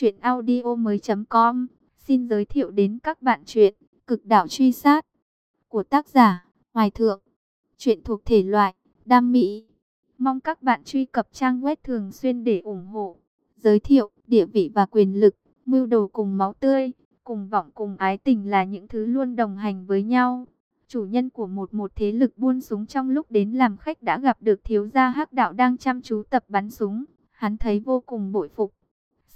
Chuyện audio mới com. Xin giới thiệu đến các bạn chuyện Cực đảo truy sát Của tác giả Hoài Thượng. Chuyện thuộc thể loại Đam Mỹ. Mong các bạn truy cập trang web thường xuyên để ủng hộ. Giới thiệu địa vị và quyền lực, Mưu đồ cùng máu tươi, Cùng vọng, cùng ái tình là những thứ luôn đồng hành với nhau. Chủ nhân của một một thế lực buôn súng trong lúc đến làm khách đã gặp được thiếu gia hắc đạo đang chăm chú tập bắn súng. Hắn thấy vô cùng bội phục.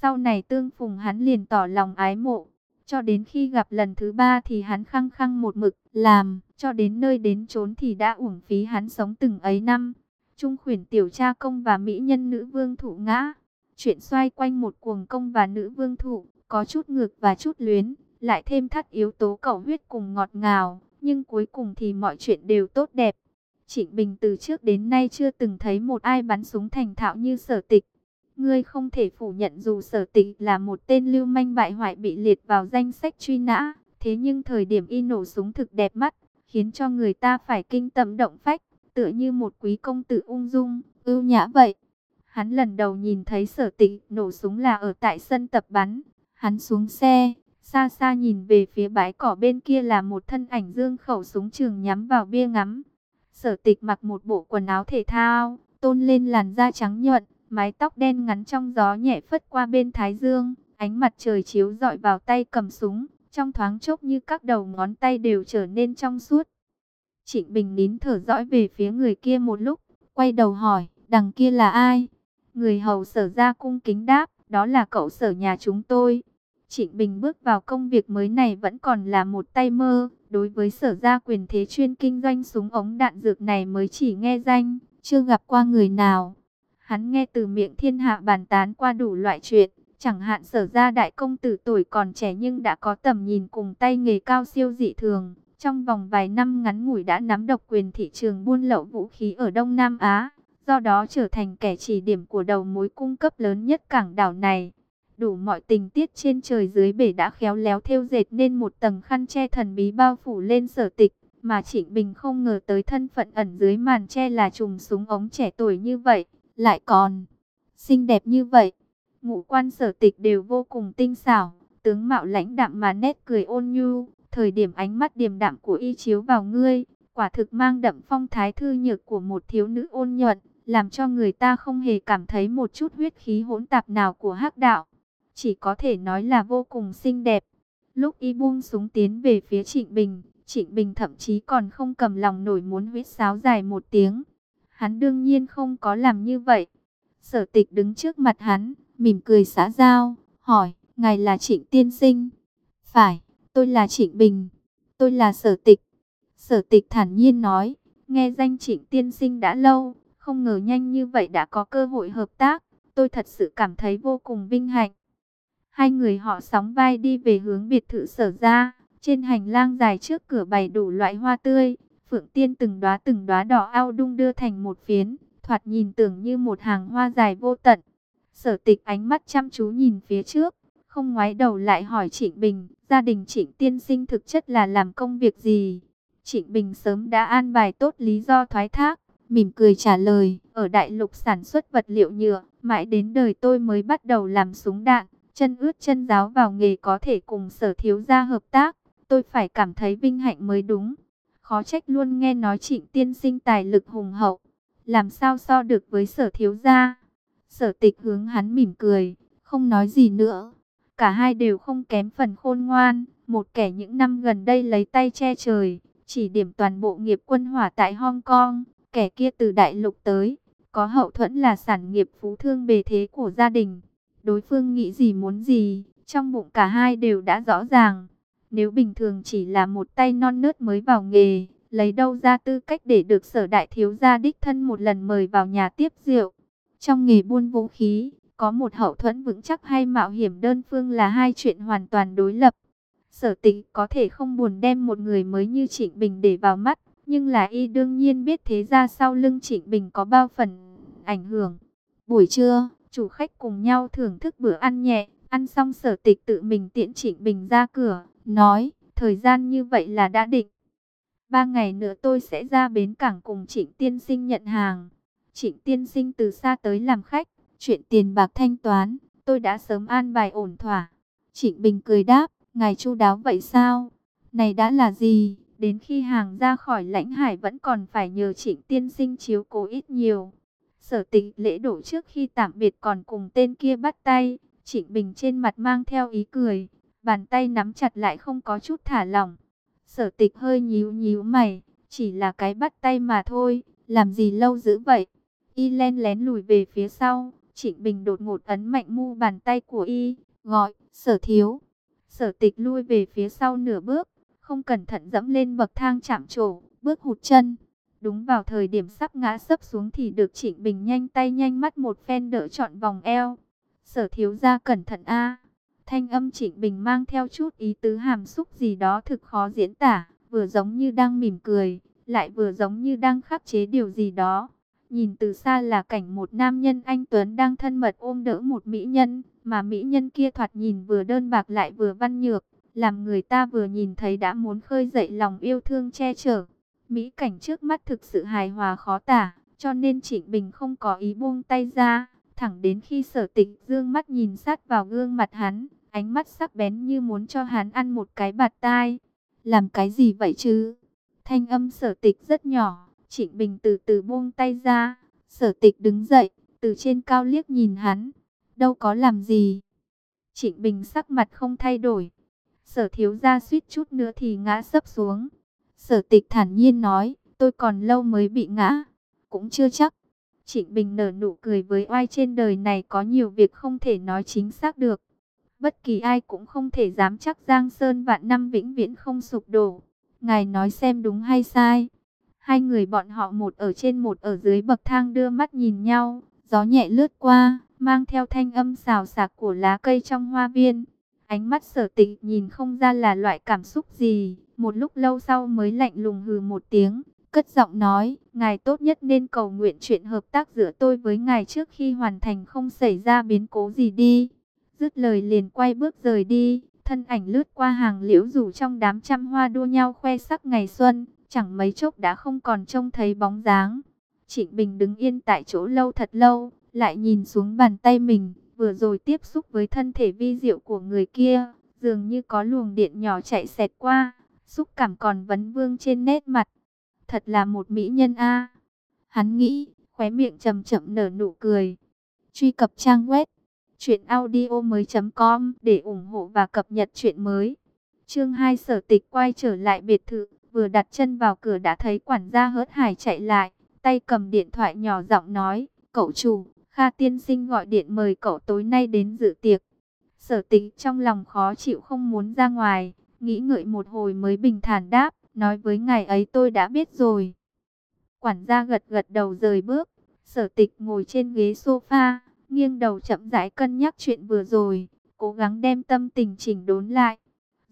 Sau này tương phùng hắn liền tỏ lòng ái mộ. Cho đến khi gặp lần thứ ba thì hắn khăng khăng một mực, làm. Cho đến nơi đến trốn thì đã uổng phí hắn sống từng ấy năm. Trung khuyển tiểu cha công và mỹ nhân nữ vương thụ ngã. Chuyện xoay quanh một cuồng công và nữ vương thụ. Có chút ngược và chút luyến. Lại thêm thắt yếu tố cầu huyết cùng ngọt ngào. Nhưng cuối cùng thì mọi chuyện đều tốt đẹp. Trịnh Bình từ trước đến nay chưa từng thấy một ai bắn súng thành thạo như sở tịch. Ngươi không thể phủ nhận dù sở tịch là một tên lưu manh bại hoại bị liệt vào danh sách truy nã. Thế nhưng thời điểm y nổ súng thực đẹp mắt, khiến cho người ta phải kinh tâm động phách, tựa như một quý công tử ung dung, ưu nhã vậy. Hắn lần đầu nhìn thấy sở tịch nổ súng là ở tại sân tập bắn. Hắn xuống xe, xa xa nhìn về phía bãi cỏ bên kia là một thân ảnh dương khẩu súng trường nhắm vào bia ngắm. Sở tịch mặc một bộ quần áo thể thao, tôn lên làn da trắng nhuận, mái tóc đen ngắn trong gió nhẹ phất qua bên thái dương, ánh mặt trời chiếu rọi vào tay cầm súng, trong thoáng chốc như các đầu ngón tay đều trở nên trong suốt. Trịnh Bình nín thở dõi về phía người kia một lúc, quay đầu hỏi, đằng kia là ai? Người hầu sở ra cung kính đáp, đó là cậu sở nhà chúng tôi. Trịnh Bình bước vào công việc mới này vẫn còn là một tay mơ, đối với sở gia quyền thế chuyên kinh doanh súng ống đạn dược này mới chỉ nghe danh, chưa gặp qua người nào. Hắn nghe từ miệng thiên hạ bàn tán qua đủ loại chuyện, chẳng hạn sở ra đại công tử tuổi còn trẻ nhưng đã có tầm nhìn cùng tay nghề cao siêu dị thường. Trong vòng vài năm ngắn ngủi đã nắm độc quyền thị trường buôn lậu vũ khí ở Đông Nam Á, do đó trở thành kẻ chỉ điểm của đầu mối cung cấp lớn nhất cảng đảo này. Đủ mọi tình tiết trên trời dưới bể đã khéo léo theo dệt nên một tầng khăn che thần bí bao phủ lên sở tịch, mà Trịnh Bình không ngờ tới thân phận ẩn dưới màn che là trùng súng ống trẻ tuổi như vậy lại còn xinh đẹp như vậy. Ngũ quan sở tịch đều vô cùng tinh xảo, tướng mạo lãnh đạm mà nét cười ôn nhu, thời điểm ánh mắt điềm đạm của y chiếu vào ngươi, quả thực mang đậm phong thái thư nhược của một thiếu nữ ôn nhuận, làm cho người ta không hề cảm thấy một chút huyết khí hỗn tạp nào của hắc đạo, chỉ có thể nói là vô cùng xinh đẹp. Lúc y buông súng tiến về phía Trịnh Bình, Trịnh Bình thậm chí còn không cầm lòng nổi muốn huyết sáo dài một tiếng, Hắn đương nhiên không có làm như vậy. Sở tịch đứng trước mặt hắn, mỉm cười xã giao, hỏi, ngài là Trịnh Tiên Sinh? Phải, tôi là Trịnh Bình, tôi là sở tịch. Sở tịch thản nhiên nói, nghe danh Trịnh Tiên Sinh đã lâu, không ngờ nhanh như vậy đã có cơ hội hợp tác, tôi thật sự cảm thấy vô cùng vinh hạnh. Hai người họ sóng vai đi về hướng biệt thự sở ra, trên hành lang dài trước cửa bày đủ loại hoa tươi, Phượng Tiên từng đóa từng đóa đỏ ao đung đưa thành một phiến, thoạt nhìn tưởng như một hàng hoa dài vô tận. Sở tịch ánh mắt chăm chú nhìn phía trước, không ngoái đầu lại hỏi Trịnh Bình, gia đình Trịnh Tiên Sinh thực chất là làm công việc gì? Trịnh Bình sớm đã an bài tốt lý do thoái thác, mỉm cười trả lời, ở đại lục sản xuất vật liệu nhựa, mãi đến đời tôi mới bắt đầu làm súng đạn, chân ướt chân giáo vào nghề có thể cùng sở thiếu gia hợp tác, tôi phải cảm thấy vinh hạnh mới đúng. Khó trách luôn nghe nói trịnh tiên sinh tài lực hùng hậu. Làm sao so được với sở thiếu gia. Sở tịch hướng hắn mỉm cười, không nói gì nữa. Cả hai đều không kém phần khôn ngoan. Một kẻ những năm gần đây lấy tay che trời, chỉ điểm toàn bộ nghiệp quân hỏa tại Hong Kong. Kẻ kia từ đại lục tới, có hậu thuẫn là sản nghiệp phú thương bề thế của gia đình. Đối phương nghĩ gì muốn gì, trong bụng cả hai đều đã rõ ràng. Nếu bình thường chỉ là một tay non nớt mới vào nghề, lấy đâu ra tư cách để được sở đại thiếu gia đích thân một lần mời vào nhà tiếp rượu. Trong nghề buôn vũ khí, có một hậu thuẫn vững chắc hay mạo hiểm đơn phương là hai chuyện hoàn toàn đối lập. Sở tịch có thể không buồn đem một người mới như Trịnh Bình để vào mắt, nhưng là y đương nhiên biết thế ra sau lưng Trịnh Bình có bao phần ảnh hưởng. Buổi trưa, chủ khách cùng nhau thưởng thức bữa ăn nhẹ, ăn xong sở tịch tự mình tiễn Trịnh Bình ra cửa nói, thời gian như vậy là đã định. Ba ngày nữa tôi sẽ ra bến cảng cùng Trịnh Tiên Sinh nhận hàng. Trịnh Tiên Sinh từ xa tới làm khách, chuyện tiền bạc thanh toán, tôi đã sớm an bài ổn thỏa. Trịnh Bình cười đáp, ngài chu đáo vậy sao? Này đã là gì? Đến khi hàng ra khỏi lãnh hải vẫn còn phải nhờ trịnh tiên sinh chiếu cố ít nhiều. Sở tịch lễ đổ trước khi tạm biệt còn cùng tên kia bắt tay. Trịnh Bình trên mặt mang theo ý cười. Bàn tay nắm chặt lại không có chút thả lỏng. Sở tịch hơi nhíu nhíu mày. Chỉ là cái bắt tay mà thôi. Làm gì lâu dữ vậy? Y len lén lùi về phía sau. Trịnh Bình đột ngột ấn mạnh mu bàn tay của Y. Gọi, sở thiếu. Sở tịch lui về phía sau nửa bước không cẩn thận dẫm lên bậc thang chạm trổ, bước hụt chân. Đúng vào thời điểm sắp ngã sấp xuống thì được Trịnh Bình nhanh tay nhanh mắt một phen đỡ trọn vòng eo. Sở thiếu gia cẩn thận a. Thanh âm Trịnh Bình mang theo chút ý tứ hàm xúc gì đó thực khó diễn tả, vừa giống như đang mỉm cười, lại vừa giống như đang khắc chế điều gì đó. Nhìn từ xa là cảnh một nam nhân anh Tuấn đang thân mật ôm đỡ một mỹ nhân, mà mỹ nhân kia thoạt nhìn vừa đơn bạc lại vừa văn nhược làm người ta vừa nhìn thấy đã muốn khơi dậy lòng yêu thương che chở. Mỹ cảnh trước mắt thực sự hài hòa khó tả, cho nên Trịnh Bình không có ý buông tay ra, thẳng đến khi sở tịch dương mắt nhìn sát vào gương mặt hắn, ánh mắt sắc bén như muốn cho hắn ăn một cái bạt tai. Làm cái gì vậy chứ? Thanh âm sở tịch rất nhỏ, Trịnh Bình từ từ buông tay ra, sở tịch đứng dậy, từ trên cao liếc nhìn hắn, đâu có làm gì. Trịnh Bình sắc mặt không thay đổi, Sở thiếu gia suýt chút nữa thì ngã sấp xuống. Sở tịch thản nhiên nói, tôi còn lâu mới bị ngã. Cũng chưa chắc. Trịnh Bình nở nụ cười với oai trên đời này có nhiều việc không thể nói chính xác được. Bất kỳ ai cũng không thể dám chắc Giang Sơn vạn năm vĩnh viễn không sụp đổ. Ngài nói xem đúng hay sai. Hai người bọn họ một ở trên một ở dưới bậc thang đưa mắt nhìn nhau. Gió nhẹ lướt qua, mang theo thanh âm xào xạc của lá cây trong hoa viên. Ánh mắt sở tịch nhìn không ra là loại cảm xúc gì. Một lúc lâu sau mới lạnh lùng hừ một tiếng. Cất giọng nói, ngài tốt nhất nên cầu nguyện chuyện hợp tác giữa tôi với ngài trước khi hoàn thành không xảy ra biến cố gì đi. Dứt lời liền quay bước rời đi, thân ảnh lướt qua hàng liễu rủ trong đám trăm hoa đua nhau khoe sắc ngày xuân, chẳng mấy chốc đã không còn trông thấy bóng dáng. Trịnh Bình đứng yên tại chỗ lâu thật lâu, lại nhìn xuống bàn tay mình, vừa rồi tiếp xúc với thân thể vi diệu của người kia, dường như có luồng điện nhỏ chạy xẹt qua, xúc cảm còn vấn vương trên nét mặt. Thật là một mỹ nhân a. Hắn nghĩ, khóe miệng chậm chậm nở nụ cười. Truy cập trang web truyệnaudiomoi.com để ủng hộ và cập nhật truyện mới. Chương 2 Sở Tịch quay trở lại biệt thự, vừa đặt chân vào cửa đã thấy quản gia hớt hải chạy lại, tay cầm điện thoại nhỏ giọng nói, "Cậu chủ, Kha tiên sinh gọi điện mời cậu tối nay đến dự tiệc. Sở tịch trong lòng khó chịu không muốn ra ngoài, nghĩ ngợi một hồi mới bình thản đáp, nói với ngài ấy tôi đã biết rồi. Quản gia gật gật đầu rời bước, sở tịch ngồi trên ghế sofa, nghiêng đầu chậm rãi cân nhắc chuyện vừa rồi, cố gắng đem tâm tình chỉnh đốn lại.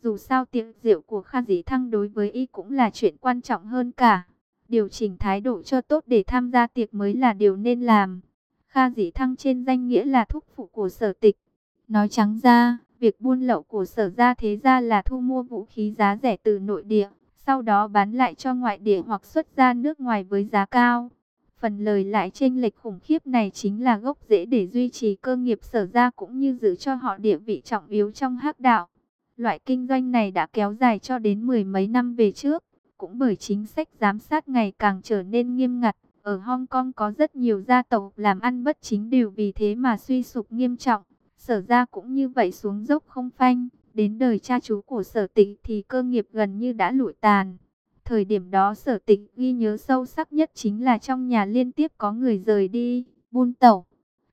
Dù sao tiệc rượu của Kha Dĩ Thăng đối với y cũng là chuyện quan trọng hơn cả. Điều chỉnh thái độ cho tốt để tham gia tiệc mới là điều nên làm. Kha Dĩ Thăng trên danh nghĩa là thúc phụ của sở tịch. Nói trắng ra, việc buôn lậu của sở gia thế gia là thu mua vũ khí giá rẻ từ nội địa, sau đó bán lại cho ngoại địa hoặc xuất ra nước ngoài với giá cao. Phần lời lại chênh lệch khủng khiếp này chính là gốc rễ để duy trì cơ nghiệp sở ra cũng như giữ cho họ địa vị trọng yếu trong hắc đạo. Loại kinh doanh này đã kéo dài cho đến mười mấy năm về trước, cũng bởi chính sách giám sát ngày càng trở nên nghiêm ngặt. Ở Hong Kong có rất nhiều gia tộc làm ăn bất chính đều vì thế mà suy sụp nghiêm trọng. Sở ra cũng như vậy xuống dốc không phanh. Đến đời cha chú của sở tịch thì cơ nghiệp gần như đã lụi tàn. Thời điểm đó sở tịch ghi nhớ sâu sắc nhất chính là trong nhà liên tiếp có người rời đi, buôn tẩu.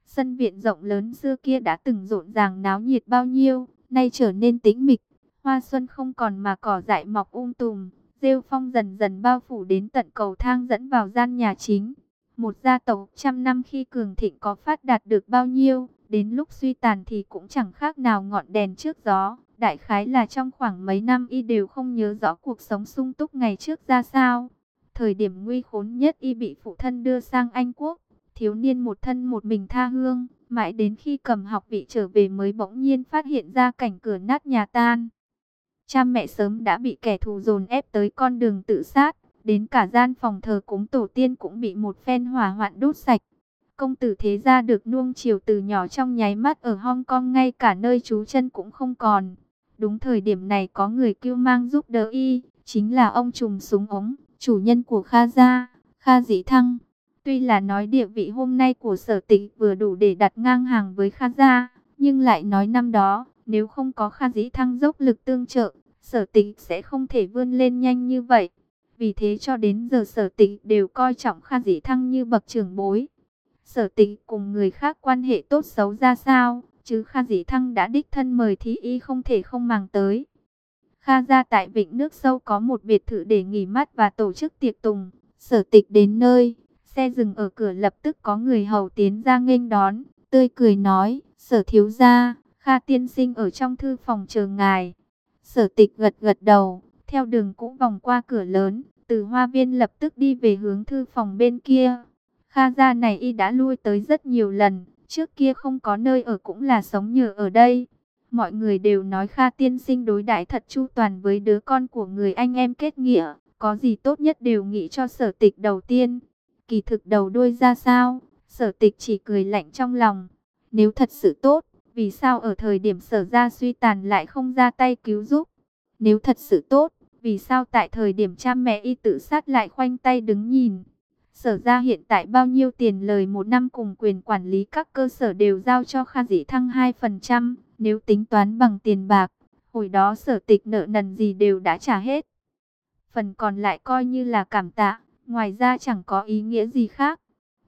Sân viện rộng lớn xưa kia đã từng rộn ràng náo nhiệt bao nhiêu, nay trở nên tĩnh mịch. Hoa xuân không còn mà cỏ dại mọc um tùm, Rêu phong dần dần bao phủ đến tận cầu thang dẫn vào gian nhà chính. Một gia tộc trăm năm khi cường thịnh có phát đạt được bao nhiêu, đến lúc suy tàn thì cũng chẳng khác nào ngọn đèn trước gió. Đại khái là trong khoảng mấy năm y đều không nhớ rõ cuộc sống sung túc ngày trước ra sao. Thời điểm nguy khốn nhất y bị phụ thân đưa sang Anh Quốc, thiếu niên một thân một mình tha hương, mãi đến khi cầm học vị trở về mới bỗng nhiên phát hiện ra cảnh cửa nát nhà tan. Cha mẹ sớm đã bị kẻ thù dồn ép tới con đường tự sát, đến cả gian phòng thờ cúng tổ tiên cũng bị một phen hỏa hoạn đốt sạch. Công tử thế gia được nuông chiều từ nhỏ trong nháy mắt ở Hong Kong ngay cả nơi trú chân cũng không còn. Đúng thời điểm này có người kêu mang giúp đỡ y, chính là ông trùm súng ống, chủ nhân của Kha Gia, Kha Dĩ Thăng. Tuy là nói địa vị hôm nay của sở tịch vừa đủ để đặt ngang hàng với Kha Gia, nhưng lại nói năm đó, nếu không có Kha Dĩ Thăng dốc lực tương trợ, sở tịch sẽ không thể vươn lên nhanh như vậy. Vì thế cho đến giờ sở tịch đều coi trọng Kha Dĩ Thăng như bậc trưởng bối. Sở tịch cùng người khác quan hệ tốt xấu ra sao, chứ Kha Dĩ Thăng đã đích thân mời thì y không thể không màng tới. Kha gia tại vịnh nước sâu có một biệt thự để nghỉ mát và tổ chức tiệc tùng. Sở tịch đến nơi, xe dừng ở cửa lập tức có người hầu tiến ra nghênh đón, tươi cười nói, sở thiếu gia, Kha tiên sinh ở trong thư phòng chờ ngài. Sở tịch gật gật đầu, theo đường cũ vòng qua cửa lớn, từ hoa viên lập tức đi về hướng thư phòng bên kia. Kha gia này y đã lui tới rất nhiều lần, trước kia không có nơi ở cũng là sống nhờ ở đây. Mọi người đều nói Kha tiên sinh đối đãi thật chu toàn với đứa con của người anh em kết nghĩa, có gì tốt nhất đều nghĩ cho sở tịch đầu tiên. Kỳ thực đầu đuôi ra sao, sở tịch chỉ cười lạnh trong lòng. Nếu thật sự tốt, vì sao ở thời điểm sở ra suy tàn lại không ra tay cứu giúp? Nếu thật sự tốt, vì sao tại thời điểm cha mẹ y tự sát lại khoanh tay đứng nhìn? Sở ra hiện tại bao nhiêu tiền lời một năm cùng quyền quản lý các cơ sở đều giao cho Kha Dĩ Thăng 2%, nếu tính toán bằng tiền bạc, hồi đó sở tịch nợ nần gì đều đã trả hết. Phần còn lại coi như là cảm tạ, ngoài ra chẳng có ý nghĩa gì khác.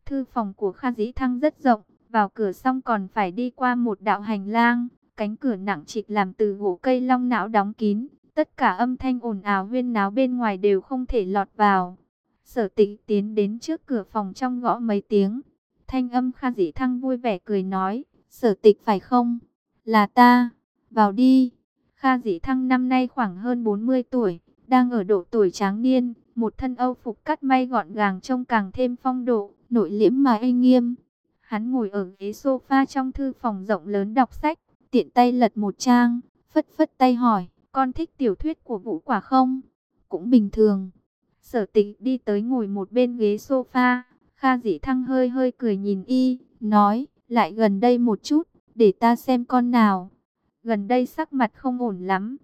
Thư phòng của Kha Dĩ Thăng rất rộng, vào cửa xong còn phải đi qua một đạo hành lang, cánh cửa nặng trịch làm từ gỗ cây long não đóng kín, tất cả âm thanh ồn ào huyên náo bên ngoài đều không thể lọt vào. Sở tịch tiến đến trước cửa phòng trong gõ mấy tiếng. Thanh âm Kha Dĩ Thăng vui vẻ cười nói, sở tịch phải không? Là ta, vào đi. Kha Dĩ Thăng năm nay khoảng hơn 40 tuổi, đang ở độ tuổi tráng niên, một thân âu phục cắt may gọn gàng trông càng thêm phong độ, nội liễm mà uy nghiêm. Hắn ngồi ở ghế sofa trong thư phòng rộng lớn đọc sách, tiện tay lật một trang, phất phất tay hỏi, con thích tiểu thuyết của Vũ Quả không? Cũng bình thường. Sở tịch đi tới ngồi một bên ghế sofa, Kha dĩ thăng hơi hơi cười nhìn y, nói, lại gần đây một chút, để ta xem con nào. Gần đây sắc mặt không ổn lắm,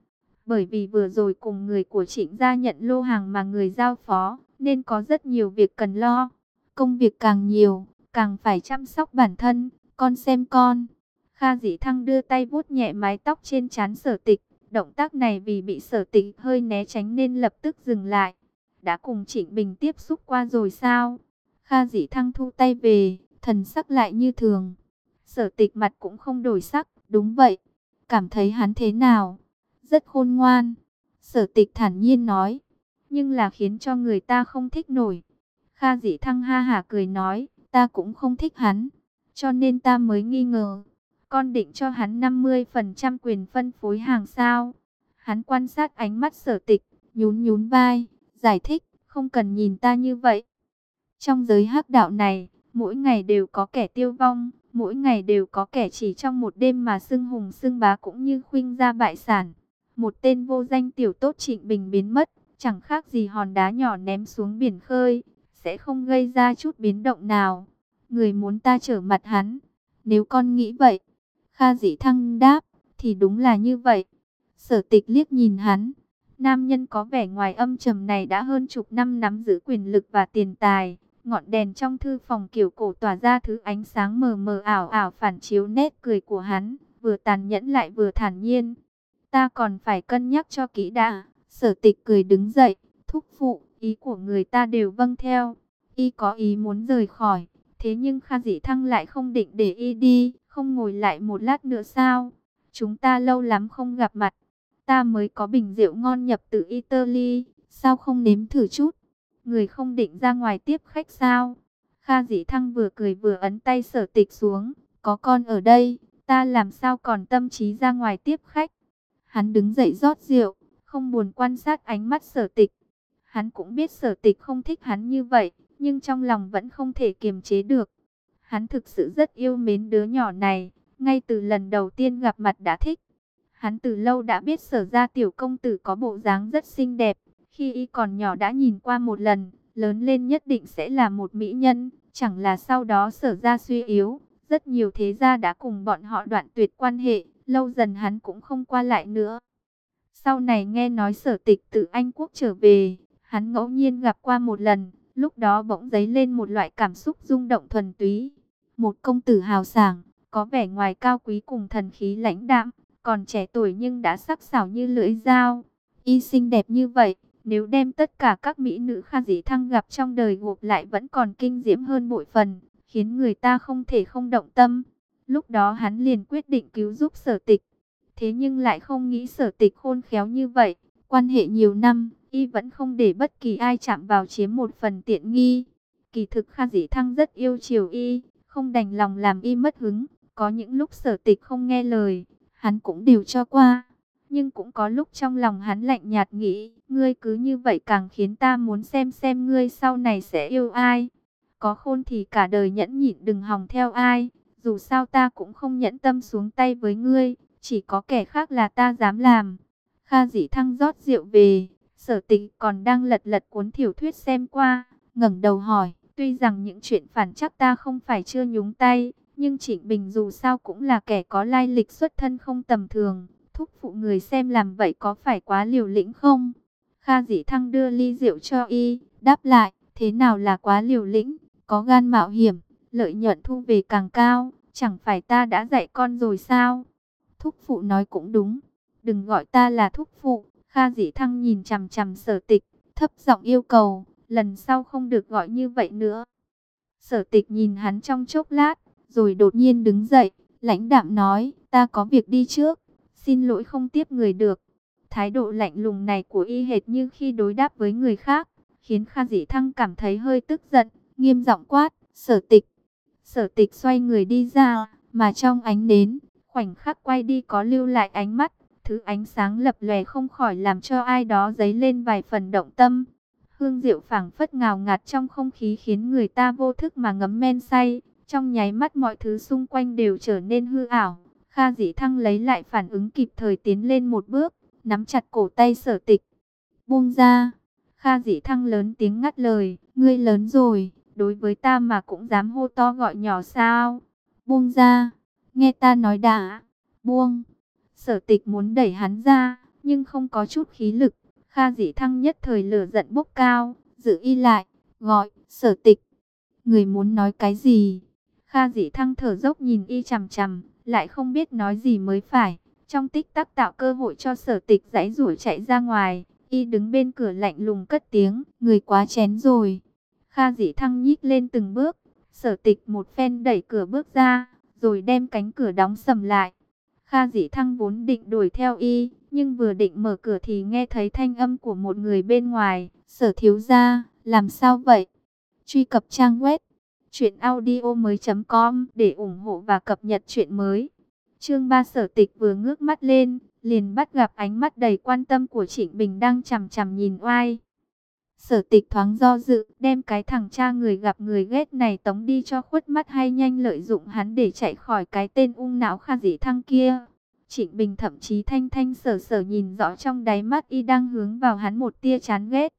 bởi vì vừa rồi cùng người của trịnh gia nhận lô hàng mà người giao phó, nên có rất nhiều việc cần lo. Công việc càng nhiều, càng phải chăm sóc bản thân, con xem con. Kha dĩ thăng đưa tay vuốt nhẹ mái tóc trên trán sở tịch, động tác này vì bị sở tịch hơi né tránh nên lập tức dừng lại đã cùng Trịnh Bình tiếp xúc qua rồi sao? Kha dĩ thăng thu tay về, thần sắc lại như thường. Sở tịch mặt cũng không đổi sắc, đúng vậy. Cảm thấy hắn thế nào? Rất khôn ngoan. Sở tịch thản nhiên nói, nhưng là khiến cho người ta không thích nổi. Kha dĩ thăng ha hả cười nói, ta cũng không thích hắn, cho nên ta mới nghi ngờ. Con định cho hắn 50% quyền phân phối hàng sao? Hắn quan sát ánh mắt sở tịch, nhún nhún vai, giải thích, không cần nhìn ta như vậy. Trong giới hắc đạo này, mỗi ngày đều có kẻ tiêu vong, mỗi ngày đều có kẻ chỉ trong một đêm mà xưng hùng xưng bá cũng như khuynh ra bại sản. Một tên vô danh tiểu tốt trịnh bình biến mất, chẳng khác gì hòn đá nhỏ ném xuống biển khơi, sẽ không gây ra chút biến động nào. Người muốn ta trở mặt hắn, nếu con nghĩ vậy, Kha dĩ thăng đáp, thì đúng là như vậy. Sở tịch liếc nhìn hắn, Nam nhân có vẻ ngoài âm trầm này đã hơn chục năm nắm giữ quyền lực và tiền tài. Ngọn đèn trong thư phòng kiểu cổ tỏa ra thứ ánh sáng mờ mờ ảo ảo phản chiếu nét cười của hắn, vừa tàn nhẫn lại vừa thản nhiên. Ta còn phải cân nhắc cho kỹ đã. Sở tịch cười đứng dậy, thúc phụ, ý của người ta đều vâng theo. Y có ý muốn rời khỏi, thế nhưng Kha Dĩ Thăng lại không định để y đi, không ngồi lại một lát nữa sao? Chúng ta lâu lắm không gặp mặt, ta mới có bình rượu ngon nhập từ Italy, sao không nếm thử chút? Người không định ra ngoài tiếp khách sao? Kha dĩ thăng vừa cười vừa ấn tay sở tịch xuống, có con ở đây, ta làm sao còn tâm trí ra ngoài tiếp khách? Hắn đứng dậy rót rượu, không buồn quan sát ánh mắt sở tịch. Hắn cũng biết sở tịch không thích hắn như vậy, nhưng trong lòng vẫn không thể kiềm chế được. Hắn thực sự rất yêu mến đứa nhỏ này, ngay từ lần đầu tiên gặp mặt đã thích. Hắn từ lâu đã biết sở ra tiểu công tử có bộ dáng rất xinh đẹp. Khi y còn nhỏ đã nhìn qua một lần, lớn lên nhất định sẽ là một mỹ nhân. Chẳng là sau đó sở ra suy yếu, rất nhiều thế gia đã cùng bọn họ đoạn tuyệt quan hệ, lâu dần hắn cũng không qua lại nữa. Sau này nghe nói sở tịch từ Anh Quốc trở về, hắn ngẫu nhiên gặp qua một lần, lúc đó bỗng dấy lên một loại cảm xúc rung động thuần túy. Một công tử hào sảng, có vẻ ngoài cao quý cùng thần khí lãnh đạm, còn trẻ tuổi nhưng đã sắc sảo như lưỡi dao. Y xinh đẹp như vậy, nếu đem tất cả các mỹ nữ kha dĩ thăng gặp trong đời gộp lại vẫn còn kinh diễm hơn bội phần, khiến người ta không thể không động tâm. Lúc đó hắn liền quyết định cứu giúp sở tịch. Thế nhưng lại không nghĩ sở tịch khôn khéo như vậy. Quan hệ nhiều năm, y vẫn không để bất kỳ ai chạm vào chiếm một phần tiện nghi. Kỳ thực Kha Dĩ Thăng rất yêu chiều y, không đành lòng làm y mất hứng. Có những lúc sở tịch không nghe lời, hắn cũng đều cho qua. Nhưng cũng có lúc trong lòng hắn lạnh nhạt nghĩ, ngươi cứ như vậy càng khiến ta muốn xem xem ngươi sau này sẽ yêu ai. Có khôn thì cả đời nhẫn nhịn đừng hòng theo ai, dù sao ta cũng không nhẫn tâm xuống tay với ngươi, chỉ có kẻ khác là ta dám làm. Kha dĩ thăng rót rượu về, sở tịch còn đang lật lật cuốn tiểu thuyết xem qua, ngẩng đầu hỏi, tuy rằng những chuyện phản chắc ta không phải chưa nhúng tay, nhưng Trịnh Bình dù sao cũng là kẻ có lai lịch xuất thân không tầm thường, thúc phụ người xem làm vậy có phải quá liều lĩnh không? Kha dĩ thăng đưa ly rượu cho y, đáp lại, thế nào là quá liều lĩnh, có gan mạo hiểm, lợi nhuận thu về càng cao, chẳng phải ta đã dạy con rồi sao? Thúc phụ nói cũng đúng, đừng gọi ta là thúc phụ. Kha dĩ thăng nhìn chằm chằm sở tịch, thấp giọng yêu cầu, lần sau không được gọi như vậy nữa. Sở tịch nhìn hắn trong chốc lát, rồi đột nhiên đứng dậy, lãnh đạm nói, ta có việc đi trước, xin lỗi không tiếp người được. Thái độ lạnh lùng này của y hệt như khi đối đáp với người khác, khiến Kha dĩ thăng cảm thấy hơi tức giận, nghiêm giọng quát, sở tịch. Sở tịch xoay người đi ra, mà trong ánh nến, khoảnh khắc quay đi có lưu lại ánh mắt, thứ ánh sáng lập lòe không khỏi làm cho ai đó dấy lên vài phần động tâm. Hương rượu phảng phất ngào ngạt trong không khí khiến người ta vô thức mà ngấm men say, trong nháy mắt mọi thứ xung quanh đều trở nên hư ảo. Kha dĩ thăng lấy lại phản ứng kịp thời tiến lên một bước, nắm chặt cổ tay sở tịch. Buông ra, Kha dĩ thăng lớn tiếng ngắt lời, ngươi lớn rồi, đối với ta mà cũng dám hô to gọi nhỏ sao? Buông ra, nghe ta nói đã, buông. Sở tịch muốn đẩy hắn ra, nhưng không có chút khí lực. Kha dĩ thăng nhất thời lửa giận bốc cao, giữ y lại, gọi, sở tịch. Người muốn nói cái gì? Kha dĩ thăng thở dốc nhìn y chằm chằm, lại không biết nói gì mới phải. Trong tích tắc tạo cơ hội cho sở tịch giãy rủi chạy ra ngoài, y đứng bên cửa lạnh lùng cất tiếng, người quá chén rồi. Kha dĩ thăng nhích lên từng bước, sở tịch một phen đẩy cửa bước ra, rồi đem cánh cửa đóng sầm lại. Kha dĩ thăng vốn định đuổi theo y, nhưng vừa định mở cửa thì nghe thấy thanh âm của một người bên ngoài. Sở thiếu gia, làm sao vậy? Truy cập trang web truyệnaudiomoi.com để ủng hộ và cập nhật chuyện mới. Chương ba, Sở Tịch vừa ngước mắt lên, liền bắt gặp ánh mắt đầy quan tâm của Trịnh Bình đang chằm chằm nhìn oai. Sở Tịch thoáng do dự, đem cái thằng cha người gặp người ghét này tống đi cho khuất mắt hay nhanh lợi dụng hắn để chạy khỏi cái tên ung não kha dĩ thăng kia. Trịnh Bình thậm chí thanh thanh sở sở nhìn rõ trong đáy mắt y đang hướng vào hắn một tia chán ghét.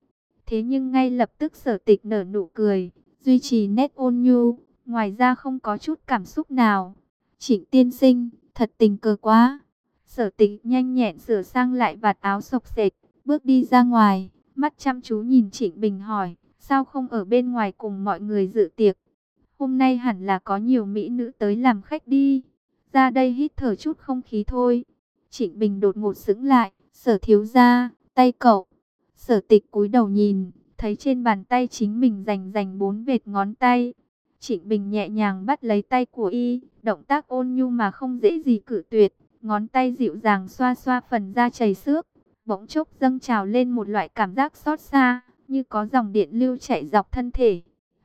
Thế nhưng ngay lập tức sở tịch nở nụ cười, duy trì nét ôn nhu, ngoài ra không có chút cảm xúc nào. Trịnh tiên sinh, thật tình cờ quá. Sở tịch nhanh nhẹn sửa sang lại vạt áo sộc sệt, bước đi ra ngoài, mắt chăm chú nhìn Trịnh Bình hỏi, sao không ở bên ngoài cùng mọi người dự tiệc? Hôm nay hẳn là có nhiều mỹ nữ tới làm khách đi. Ra đây hít thở chút không khí thôi. Trịnh Bình đột ngột sững lại, sở thiếu ra, tay cậu. Sở tịch cúi đầu nhìn, thấy trên bàn tay chính mình rành rành bốn vệt ngón tay. Trịnh Bình nhẹ nhàng bắt lấy tay của y, động tác ôn nhu mà không dễ gì cử tuyệt. Ngón tay dịu dàng xoa xoa phần da chảy xước, bỗng chốc dâng trào lên một loại cảm giác xót xa, như có dòng điện lưu chạy dọc thân thể.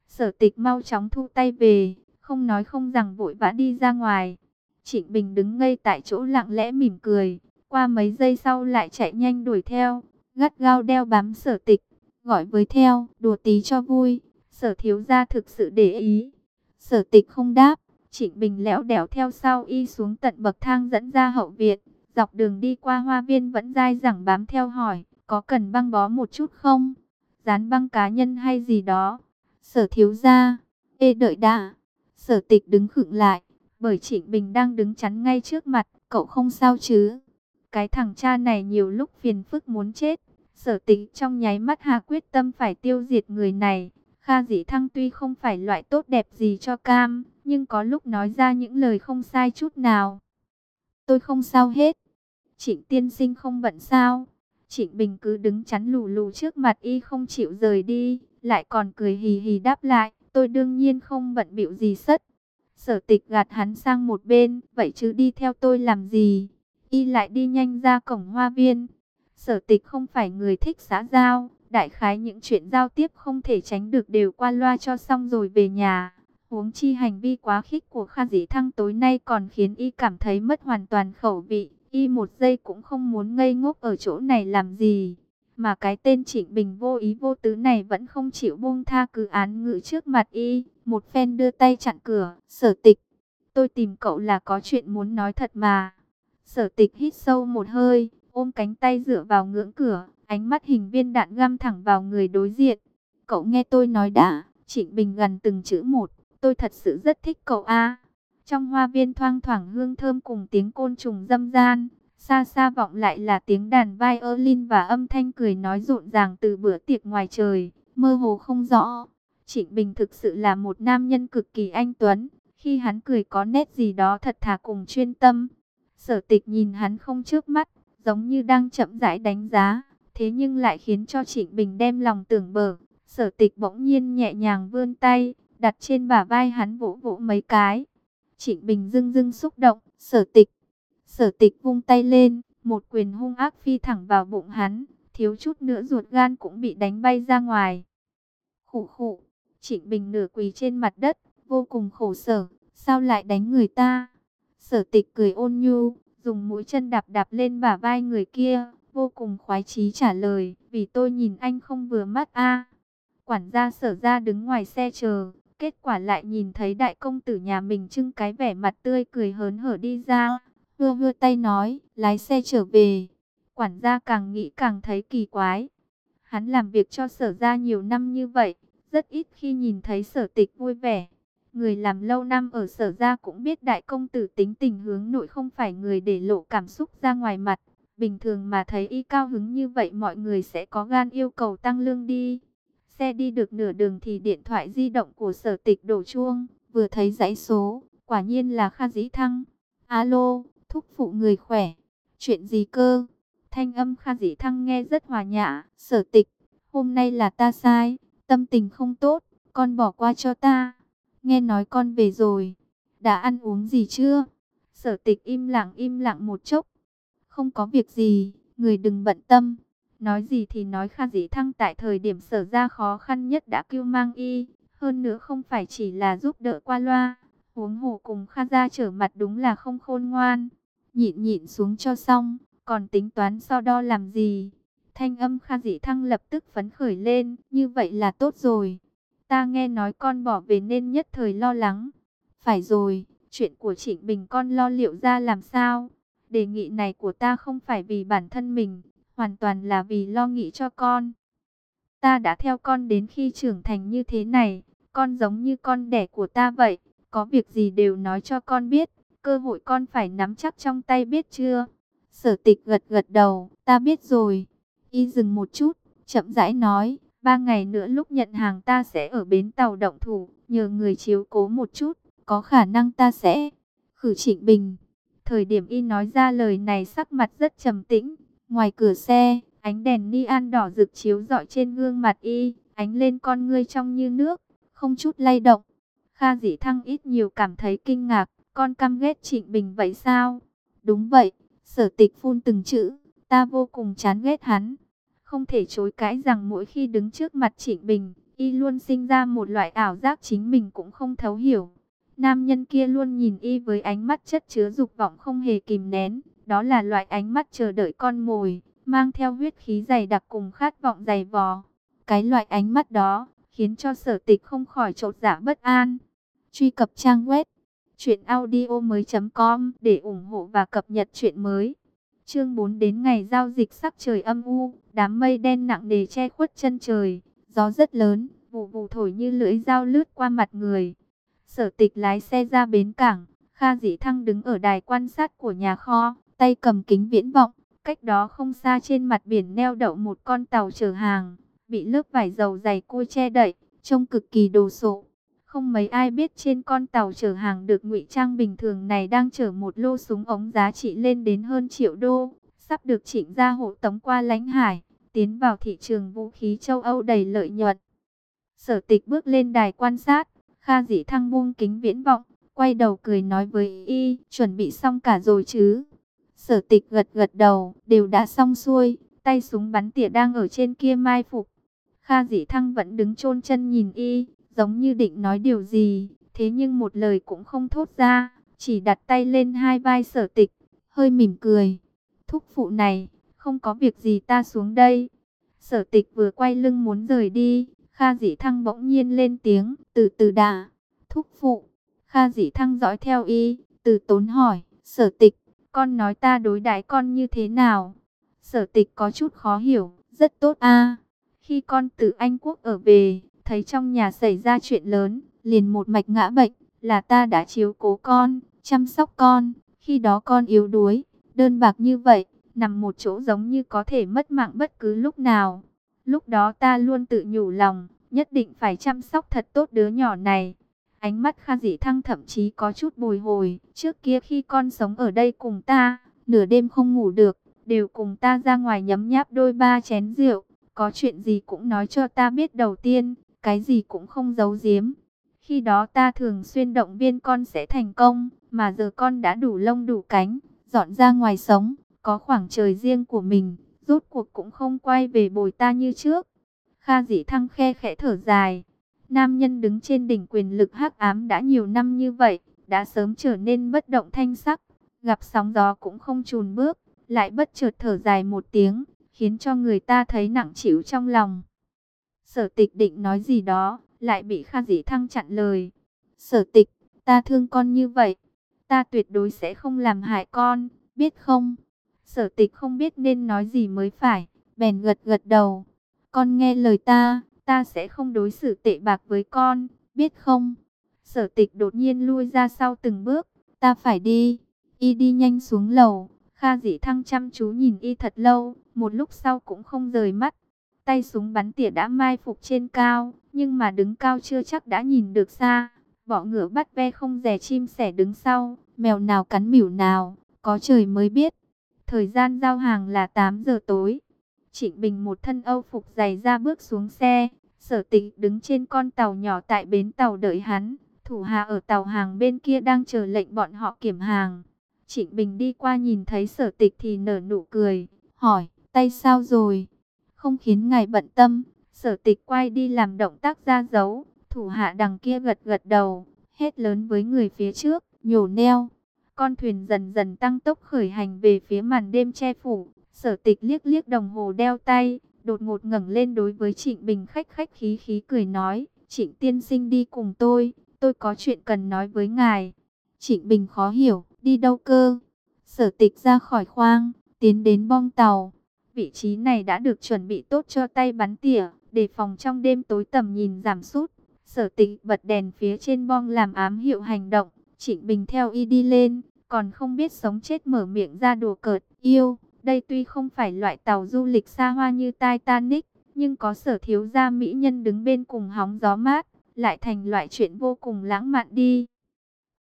Sở tịch mau chóng thu tay về, không nói không rằng vội vã đi ra ngoài. Trịnh Bình đứng ngây tại chỗ lặng lẽ mỉm cười, qua mấy giây sau lại chạy nhanh đuổi theo, gắt gao đeo bám sở tịch, gọi với theo, đùa tí cho vui, sở thiếu gia thực sự để ý. Sở tịch không đáp, Trịnh Bình lẽo đẻo theo sau y xuống tận bậc thang dẫn ra hậu viện, dọc đường đi qua hoa viên vẫn dai dẳng bám theo hỏi, có cần băng bó một chút không? Dán băng cá nhân hay gì đó? Sở thiếu gia, Ê đợi đã. Sở tịch đứng khựng lại, bởi Trịnh Bình đang đứng chắn ngay trước mặt, cậu không sao chứ? Cái thằng cha này nhiều lúc phiền phức muốn chết. Sở tịch trong nháy mắt hà quyết tâm phải tiêu diệt người này. Kha dĩ thăng tuy không phải loại tốt đẹp gì cho cam, nhưng có lúc nói ra những lời không sai chút nào. Tôi không sao hết. Trịnh tiên sinh không bận sao. Trịnh Bình cứ đứng chắn lù lù trước mặt y không chịu rời đi, lại còn cười hì hì đáp lại, tôi đương nhiên không bận bịu gì sất. Sở tịch gạt hắn sang một bên, vậy chứ đi theo tôi làm gì? Y lại đi nhanh ra cổng hoa viên. Sở tịch không phải người thích xã giao, đại khái những chuyện giao tiếp không thể tránh được đều qua loa cho xong rồi về nhà. Huống chi hành vi quá khích của Kha Dĩ Thăng tối nay còn khiến y cảm thấy mất hoàn toàn khẩu vị. Y một giây cũng không muốn ngây ngốc ở chỗ này làm gì. Mà cái tên Trịnh Bình vô ý vô tứ này vẫn không chịu buông tha cứ án ngự trước mặt y. Một phen đưa tay chặn cửa. Sở tịch. Tôi tìm cậu là có chuyện muốn nói thật mà. Sở tịch hít sâu một hơi. Ôm cánh tay dựa vào ngưỡng cửa. Ánh mắt hình viên đạn găm thẳng vào người đối diện. Cậu nghe tôi nói đã. Trịnh Bình gần từng chữ một. Tôi thật sự rất thích cậu a. Trong hoa viên thoang thoảng hương thơm cùng tiếng côn trùng dâm gian, xa xa vọng lại là tiếng đàn violin và âm thanh cười nói rộn ràng từ bữa tiệc ngoài trời, mơ hồ không rõ. Trịnh Bình thực sự là một nam nhân cực kỳ anh tuấn, khi hắn cười có nét gì đó thật thà cùng chuyên tâm. Sở tịch nhìn hắn không trước mắt, giống như đang chậm rãi đánh giá, thế nhưng lại khiến cho Trịnh Bình đem lòng tưởng bờ. Sở tịch bỗng nhiên nhẹ nhàng vươn tay, đặt trên bả vai hắn vỗ vỗ mấy cái. Trịnh Bình dưng dưng xúc động, sở tịch. Sở tịch vung tay lên, một quyền hung ác phi thẳng vào bụng hắn, thiếu chút nữa ruột gan cũng bị đánh bay ra ngoài. Khủ khủ, Trịnh Bình nửa quỳ trên mặt đất, vô cùng khổ sở, sao lại đánh người ta? Sở tịch cười ôn nhu, dùng mũi chân đạp đạp lên bả vai người kia, vô cùng khoái chí trả lời, vì tôi nhìn anh không vừa mắt a. Quản gia sở ra đứng ngoài xe chờ, Kết quả lại nhìn thấy đại công tử nhà mình trưng cái vẻ mặt tươi cười hớn hở đi ra. Hưa hưa tay nói, lái xe trở về. Quản gia càng nghĩ càng thấy kỳ quái. Hắn làm việc cho sở ra nhiều năm như vậy, rất ít khi nhìn thấy sở tịch vui vẻ. Người làm lâu năm ở sở ra cũng biết đại công tử tính tình hướng nội không phải người để lộ cảm xúc ra ngoài mặt. Bình thường mà thấy y cao hứng như vậy mọi người sẽ có gan yêu cầu tăng lương đi. Xe đi được nửa đường thì điện thoại di động của sở tịch đổ chuông, vừa thấy dãy số, quả nhiên là Kha Dĩ Thăng. Alo, thúc phụ người khỏe, chuyện gì cơ? Thanh âm Kha Dĩ Thăng nghe rất hòa nhã, sở tịch, hôm nay là ta sai, tâm tình không tốt, con bỏ qua cho ta. Nghe nói con về rồi, đã ăn uống gì chưa? Sở tịch im lặng im lặng một chốc, không có việc gì, người đừng bận tâm. Nói gì thì nói Kha Dĩ Thăng tại thời điểm sở ra khó khăn nhất đã kêu mang y. Hơn nữa không phải chỉ là giúp đỡ qua loa. Huống hồ cùng Kha ra trở mặt đúng là không khôn ngoan. Nhịn nhịn xuống cho xong, còn tính toán so đo làm gì. Thanh âm Kha Dĩ Thăng lập tức phấn khởi lên, như vậy là tốt rồi. Ta nghe nói con bỏ về nên nhất thời lo lắng. Phải rồi, chuyện của Trịnh Bình con lo liệu ra làm sao? Đề nghị này của ta không phải vì bản thân mình, hoàn toàn là vì lo nghĩ cho con. Ta đã theo con đến khi trưởng thành như thế này, con giống như con đẻ của ta vậy, có việc gì đều nói cho con biết, cơ hội con phải nắm chắc trong tay biết chưa? Sở tịch gật gật đầu, ta biết rồi. Y dừng một chút, chậm rãi nói, ba ngày nữa lúc nhận hàng ta sẽ ở bến tàu động thủ, nhờ người chiếu cố một chút, có khả năng ta sẽ khử trịnh bình. Thời điểm y nói ra lời này sắc mặt rất trầm tĩnh, Ngoài cửa xe, ánh đèn neon đỏ rực chiếu rọi trên gương mặt y, ánh lên con ngươi trong như nước, không chút lay động. Kha dĩ thăng ít nhiều cảm thấy kinh ngạc, con căm ghét Trịnh Bình vậy sao? Đúng vậy, sở tịch phun từng chữ, ta vô cùng chán ghét hắn. Không thể chối cãi rằng mỗi khi đứng trước mặt Trịnh Bình, y luôn sinh ra một loại ảo giác chính mình cũng không thấu hiểu. Nam nhân kia luôn nhìn y với ánh mắt chất chứa dục vọng không hề kìm nén. Đó là loại ánh mắt chờ đợi con mồi, mang theo huyết khí dày đặc cùng khát vọng dày vò. Cái loại ánh mắt đó, khiến cho sở tịch không khỏi trột dạ bất an. Truy cập trang web chuyểnaudio.com để ủng hộ và cập nhật chuyện mới. Chương 4 đến ngày giao dịch sắc trời âm u, đám mây đen nặng nề che khuất chân trời, gió rất lớn, vụ vù thổi như lưỡi dao lướt qua mặt người. Sở tịch lái xe ra bến cảng, Kha Dĩ Thăng đứng ở đài quan sát của nhà kho, tay cầm kính viễn vọng, cách đó không xa trên mặt biển neo đậu một con tàu chở hàng, bị lớp vải dầu dày côi che đậy, trông cực kỳ đồ sộ. Không mấy ai biết trên con tàu chở hàng được ngụy trang bình thường này đang chở một lô súng ống giá trị lên đến hơn triệu đô, sắp được chỉnh ra hộ tống qua lãnh hải, tiến vào thị trường vũ khí châu Âu đầy lợi nhuận. Sở tịch bước lên đài quan sát, Kha dĩ thăng buông kính viễn vọng, quay đầu cười nói với y, chuẩn bị xong cả rồi chứ. Sở tịch gật gật đầu, đều đã xong xuôi, tay súng bắn tỉa đang ở trên kia mai phục. Kha dĩ thăng vẫn đứng chôn chân nhìn y, giống như định nói điều gì, thế nhưng một lời cũng không thốt ra, chỉ đặt tay lên hai vai sở tịch, hơi mỉm cười. Thúc phụ này, không có việc gì ta xuống đây. Sở tịch vừa quay lưng muốn rời đi, Kha dĩ thăng bỗng nhiên lên tiếng, từ từ đà, thúc phụ. Kha dĩ thăng dõi theo y, từ tốn hỏi, sở tịch, con nói ta đối đãi con như thế nào? Sở tịch có chút khó hiểu, rất tốt a. Khi con từ Anh Quốc ở về, thấy trong nhà xảy ra chuyện lớn, liền một mạch ngã bệnh, là ta đã chiếu cố con, chăm sóc con. Khi đó con yếu đuối, đơn bạc như vậy, nằm một chỗ giống như có thể mất mạng bất cứ lúc nào. Lúc đó ta luôn tự nhủ lòng, nhất định phải chăm sóc thật tốt đứa nhỏ này. Ánh mắt Kha Dĩ Thăng thậm chí có chút bồi hồi, trước kia khi con sống ở đây cùng ta, nửa đêm không ngủ được, đều cùng ta ra ngoài nhấm nháp đôi ba chén rượu, có chuyện gì cũng nói cho ta biết đầu tiên, cái gì cũng không giấu giếm. Khi đó ta thường xuyên động viên con sẽ thành công, mà giờ con đã đủ lông đủ cánh, dọn ra ngoài sống, có khoảng trời riêng của mình, rốt cuộc cũng không quay về bồi ta như trước. Kha dĩ thăng khe khẽ thở dài. Nam nhân đứng trên đỉnh quyền lực hắc ám đã nhiều năm như vậy, đã sớm trở nên bất động thanh sắc, gặp sóng gió cũng không chùn bước, lại bất chợt thở dài một tiếng, khiến cho người ta thấy nặng chịu trong lòng. Sở tịch định nói gì đó, lại bị Kha Dĩ Thăng chặn lời. Sở tịch, ta thương con như vậy, ta tuyệt đối sẽ không làm hại con, biết không? Sở tịch không biết nên nói gì mới phải, bèn gật gật đầu. Con nghe lời ta, ta sẽ không đối xử tệ bạc với con, biết không? Sở tịch đột nhiên lui ra sau từng bước, ta phải đi. Y đi nhanh xuống lầu, Kha dĩ thăng chăm chú nhìn y thật lâu, một lúc sau cũng không rời mắt. Tay súng bắn tỉa đã mai phục trên cao, nhưng mà đứng cao chưa chắc đã nhìn được xa. Vỏ ngựa bắt ve không rè chim sẻ đứng sau, mèo nào cắn mỉu nào, có trời mới biết. Thời gian giao hàng là 8 giờ tối. Trịnh Bình một thân âu phục dày ra bước xuống xe. Sở tịch đứng trên con tàu nhỏ tại bến tàu đợi hắn. Thủ hạ ở tàu hàng bên kia đang chờ lệnh bọn họ kiểm hàng. Trịnh Bình đi qua nhìn thấy sở tịch thì nở nụ cười. Hỏi, tay sao rồi? Không khiến ngài bận tâm. Sở tịch quay đi làm động tác ra dấu. Thủ hạ đằng kia gật gật đầu. Hết lớn với người phía trước, nhổ neo. Con thuyền dần dần tăng tốc khởi hành về phía màn đêm che phủ. Sở tịch liếc liếc đồng hồ đeo tay, đột ngột ngẩng lên đối với Trịnh Bình khách khách khí khí cười nói, Trịnh tiên sinh đi cùng tôi, tôi có chuyện cần nói với ngài. Trịnh Bình khó hiểu, đi đâu cơ? Sở tịch ra khỏi khoang, tiến đến bong tàu. Vị trí này đã được chuẩn bị tốt cho tay bắn tỉa, để phòng trong đêm tối tầm nhìn giảm sút. Sở tịch bật đèn phía trên bong làm ám hiệu hành động, Trịnh Bình theo y đi lên, còn không biết sống chết mở miệng ra đùa cợt, yêu. Đây tuy không phải loại tàu du lịch xa hoa như Titanic, nhưng có sở thiếu gia mỹ nhân đứng bên cùng hóng gió mát, lại thành loại chuyện vô cùng lãng mạn đi.